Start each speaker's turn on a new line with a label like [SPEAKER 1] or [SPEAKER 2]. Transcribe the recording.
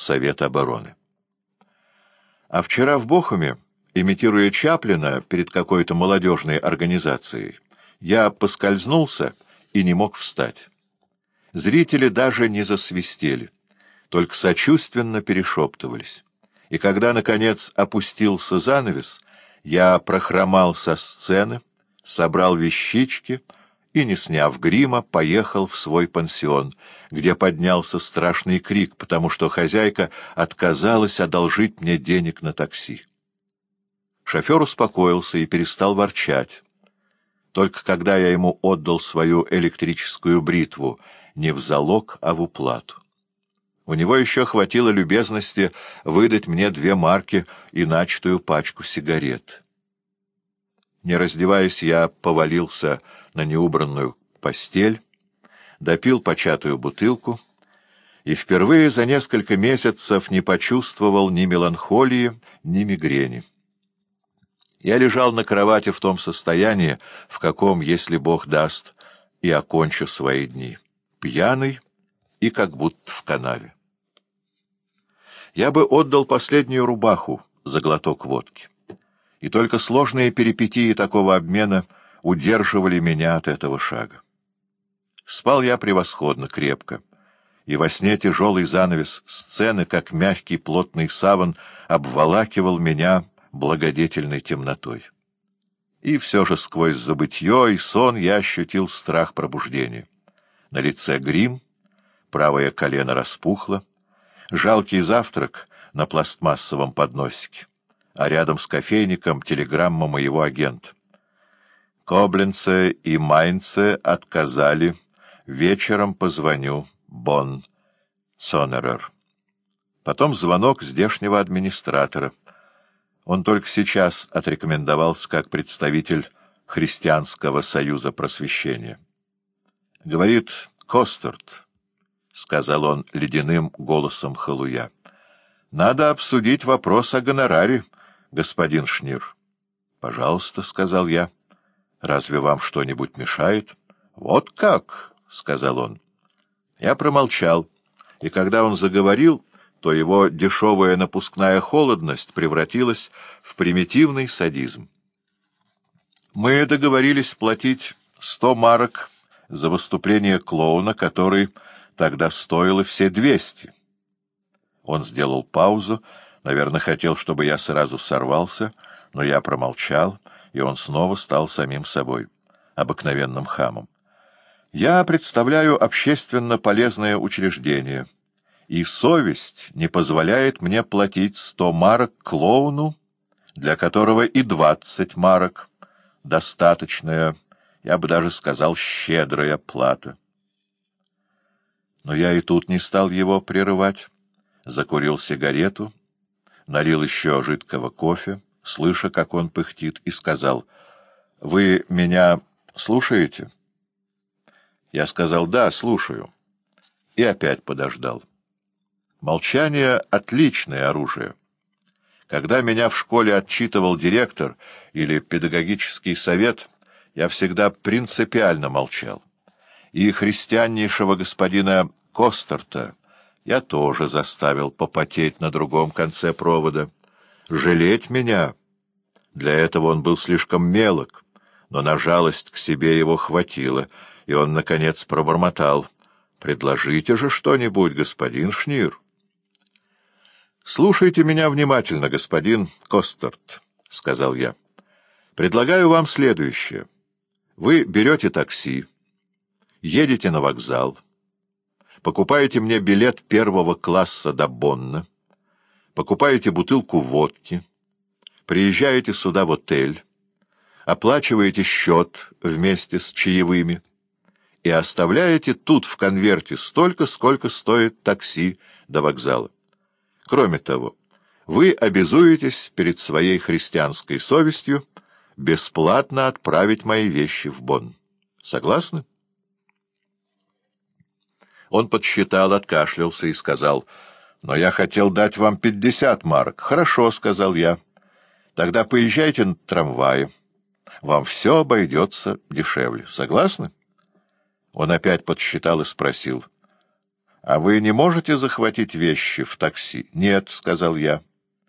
[SPEAKER 1] Совет обороны. А вчера в Бохуме, имитируя Чаплина перед какой-то молодежной организацией, я поскользнулся и не мог встать. Зрители даже не засвистели, только сочувственно перешептывались. И когда, наконец, опустился занавес, я прохромал со сцены, собрал вещички и, не сняв грима, поехал в свой пансион, где поднялся страшный крик, потому что хозяйка отказалась одолжить мне денег на такси. Шофер успокоился и перестал ворчать. Только когда я ему отдал свою электрическую бритву не в залог, а в уплату. У него еще хватило любезности выдать мне две марки и начатую пачку сигарет. Не раздеваясь, я повалился на неубранную постель, допил початую бутылку и впервые за несколько месяцев не почувствовал ни меланхолии, ни мигрени. Я лежал на кровати в том состоянии, в каком, если Бог даст, и окончу свои дни, пьяный и как будто в канаве. Я бы отдал последнюю рубаху за глоток водки, и только сложные перипетии такого обмена удерживали меня от этого шага. Спал я превосходно, крепко, и во сне тяжелый занавес сцены, как мягкий плотный саван, обволакивал меня благодетельной темнотой. И все же сквозь забытье и сон я ощутил страх пробуждения. На лице грим, правое колено распухло, жалкий завтрак на пластмассовом подносике, а рядом с кофейником телеграмма моего агента. Коблинце и Майнце отказали. Вечером позвоню. Бон. Цонерер. Потом звонок здешнего администратора — он только сейчас отрекомендовался как представитель Христианского союза просвещения. Говорит Костерт, — сказал он ледяным голосом халуя, — надо обсудить вопрос о гонораре, господин Шнир. — Пожалуйста, — сказал я. — Разве вам что-нибудь мешает? — Вот как, — сказал он. Я промолчал, и когда он заговорил то его дешевая напускная холодность превратилась в примитивный садизм. Мы договорились платить сто марок за выступление клоуна, который тогда стоило все двести. Он сделал паузу, наверное, хотел, чтобы я сразу сорвался, но я промолчал, и он снова стал самим собой, обыкновенным хамом. Я представляю общественно полезное учреждение — и совесть не позволяет мне платить сто марок клоуну, для которого и двадцать марок — достаточная, я бы даже сказал, щедрая плата. Но я и тут не стал его прерывать. Закурил сигарету, налил еще жидкого кофе, слыша, как он пыхтит, и сказал, «Вы меня слушаете?» Я сказал, «Да, слушаю». И опять подождал. Молчание — отличное оружие. Когда меня в школе отчитывал директор или педагогический совет, я всегда принципиально молчал. И христианнейшего господина Костерта я тоже заставил попотеть на другом конце провода. Жалеть меня? Для этого он был слишком мелок, но на жалость к себе его хватило, и он, наконец, пробормотал. «Предложите же что-нибудь, господин Шнир». «Слушайте меня внимательно, господин Костерт», — сказал я. «Предлагаю вам следующее. Вы берете такси, едете на вокзал, покупаете мне билет первого класса до Бонна, покупаете бутылку водки, приезжаете сюда в отель, оплачиваете счет вместе с чаевыми и оставляете тут в конверте столько, сколько стоит такси до вокзала. Кроме того, вы обязуетесь перед своей христианской совестью бесплатно отправить мои вещи в Бонн. Согласны? Он подсчитал, откашлялся и сказал, «Но я хотел дать вам пятьдесят марок». «Хорошо», — сказал я. «Тогда поезжайте на трамвае. Вам все обойдется дешевле. Согласны?» Он опять подсчитал и спросил, — А вы не можете захватить вещи в такси? — Нет, — сказал я.